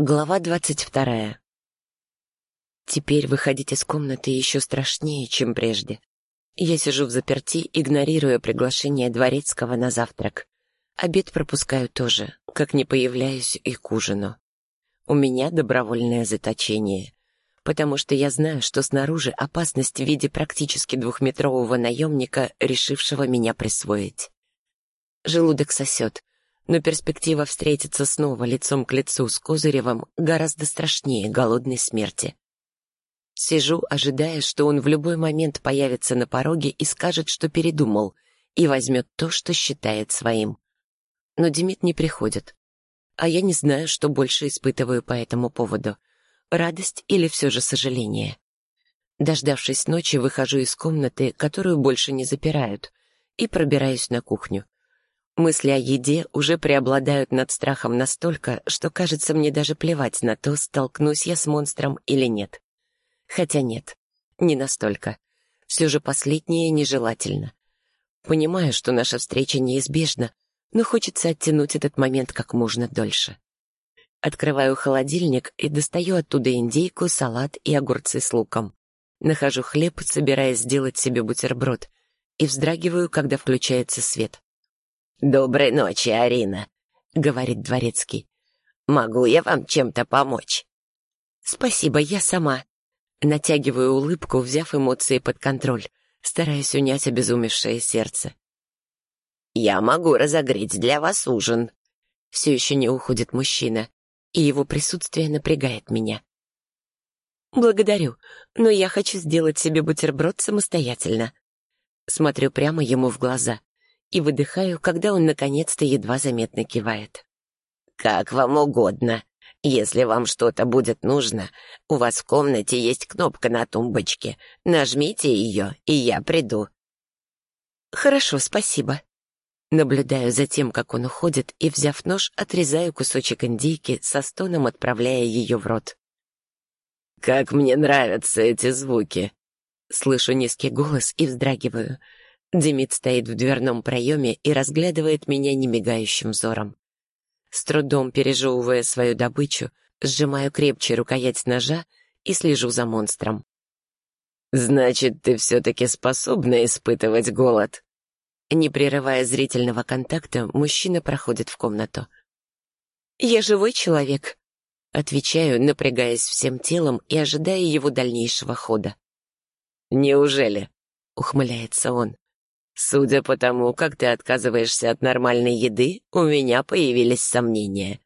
Глава двадцать вторая. Теперь выходить из комнаты еще страшнее, чем прежде. Я сижу в заперти, игнорируя приглашение дворецкого на завтрак. Обед пропускаю тоже, как не появляюсь и к ужину. У меня добровольное заточение, потому что я знаю, что снаружи опасность в виде практически двухметрового наемника, решившего меня присвоить. Желудок сосет, но перспектива встретиться снова лицом к лицу с Козыревым гораздо страшнее голодной смерти. Сижу, ожидая, что он в любой момент появится на пороге и скажет, что передумал, и возьмет то, что считает своим. Но Демид не приходит. А я не знаю, что больше испытываю по этому поводу. Радость или все же сожаление. Дождавшись ночи, выхожу из комнаты, которую больше не запирают, и пробираюсь на кухню. Мысли о еде уже преобладают над страхом настолько, что кажется мне даже плевать на то, столкнусь я с монстром или нет. Хотя нет, не настолько. Все же последнее нежелательно. Понимаю, что наша встреча неизбежна, но хочется оттянуть этот момент как можно дольше. Открываю холодильник и достаю оттуда индейку, салат и огурцы с луком. Нахожу хлеб, собираясь сделать себе бутерброд, и вздрагиваю, когда включается свет. «Доброй ночи, Арина», — говорит дворецкий. «Могу я вам чем-то помочь?» «Спасибо, я сама». Натягиваю улыбку, взяв эмоции под контроль, стараясь унять обезумевшее сердце. «Я могу разогреть для вас ужин». Все еще не уходит мужчина, и его присутствие напрягает меня. «Благодарю, но я хочу сделать себе бутерброд самостоятельно». Смотрю прямо ему в глаза и выдыхаю, когда он наконец-то едва заметно кивает. «Как вам угодно. Если вам что-то будет нужно, у вас в комнате есть кнопка на тумбочке. Нажмите ее, и я приду». «Хорошо, спасибо». Наблюдаю за тем, как он уходит, и, взяв нож, отрезаю кусочек индейки, со стоном отправляя ее в рот. «Как мне нравятся эти звуки!» Слышу низкий голос и вздрагиваю — Демид стоит в дверном проеме и разглядывает меня немигающим взором. С трудом пережевывая свою добычу, сжимаю крепче рукоять ножа и слежу за монстром. «Значит, ты все-таки способна испытывать голод?» Не прерывая зрительного контакта, мужчина проходит в комнату. «Я живой человек», — отвечаю, напрягаясь всем телом и ожидая его дальнейшего хода. «Неужели?» — ухмыляется он. Судя по тому, как ты отказываешься от нормальной еды, у меня появились сомнения.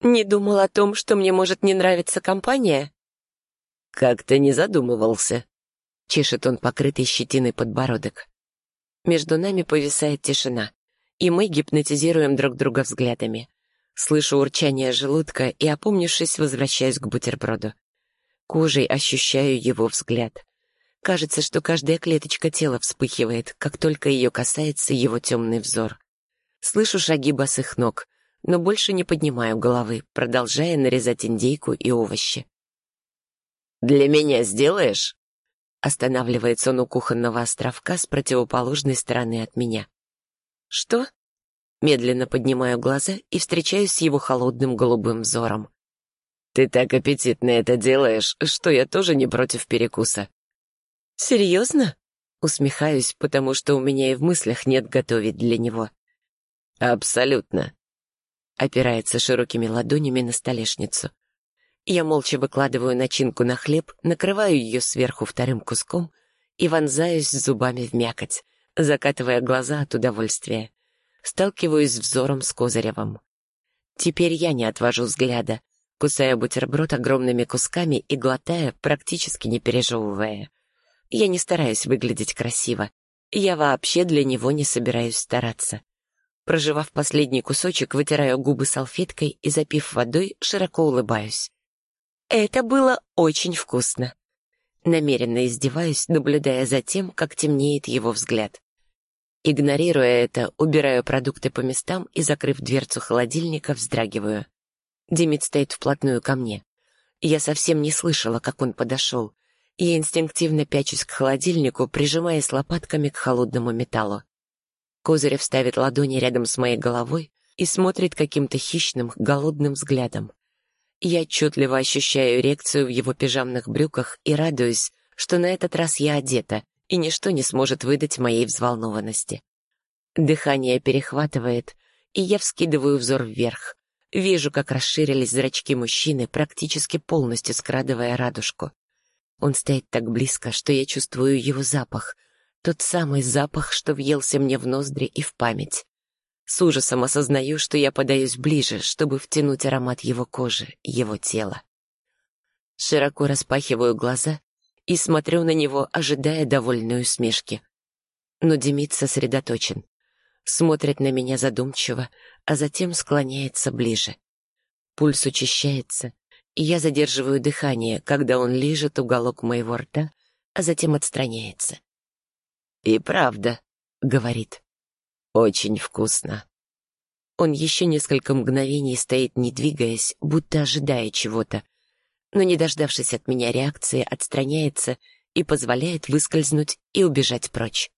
Не думал о том, что мне может не нравиться компания? Как-то не задумывался. Чешет он покрытый щетиной подбородок. Между нами повисает тишина, и мы гипнотизируем друг друга взглядами. Слышу урчание желудка и, опомнившись, возвращаюсь к бутерброду. Кожей ощущаю его взгляд. Кажется, что каждая клеточка тела вспыхивает, как только ее касается его темный взор. Слышу шаги босых ног, но больше не поднимаю головы, продолжая нарезать индейку и овощи. «Для меня сделаешь?» Останавливается он у кухонного островка с противоположной стороны от меня. «Что?» Медленно поднимаю глаза и встречаюсь с его холодным голубым взором. «Ты так аппетитно это делаешь, что я тоже не против перекуса», «Серьезно?» Усмехаюсь, потому что у меня и в мыслях нет готовить для него. «Абсолютно», — опирается широкими ладонями на столешницу. Я молча выкладываю начинку на хлеб, накрываю ее сверху вторым куском и вонзаюсь зубами в мякоть, закатывая глаза от удовольствия. Сталкиваюсь взором с Козыревым. Теперь я не отвожу взгляда, кусая бутерброд огромными кусками и глотая, практически не пережевывая. Я не стараюсь выглядеть красиво. Я вообще для него не собираюсь стараться. Проживав последний кусочек, вытираю губы салфеткой и, запив водой, широко улыбаюсь. Это было очень вкусно. Намеренно издеваюсь, наблюдая за тем, как темнеет его взгляд. Игнорируя это, убираю продукты по местам и, закрыв дверцу холодильника, вздрагиваю. Димит стоит вплотную ко мне. Я совсем не слышала, как он подошел, и инстинктивно пячусь к холодильнику, прижимаясь лопатками к холодному металлу. Козырев ставит ладони рядом с моей головой и смотрит каким-то хищным, голодным взглядом. Я отчетливо ощущаю эрекцию в его пижамных брюках и радуюсь, что на этот раз я одета, и ничто не сможет выдать моей взволнованности. Дыхание перехватывает, и я вскидываю взор вверх. Вижу, как расширились зрачки мужчины, практически полностью скрадывая радужку. Он стоит так близко, что я чувствую его запах. Тот самый запах, что въелся мне в ноздри и в память. С ужасом осознаю, что я подаюсь ближе, чтобы втянуть аромат его кожи, его тела. Широко распахиваю глаза и смотрю на него, ожидая довольной усмешки. Но Демид сосредоточен смотрит на меня задумчиво, а затем склоняется ближе. Пульс учащается, я задерживаю дыхание, когда он лижет уголок моего рта, а затем отстраняется. «И правда», — говорит, — «очень вкусно». Он еще несколько мгновений стоит, не двигаясь, будто ожидая чего-то, но, не дождавшись от меня реакции, отстраняется и позволяет выскользнуть и убежать прочь.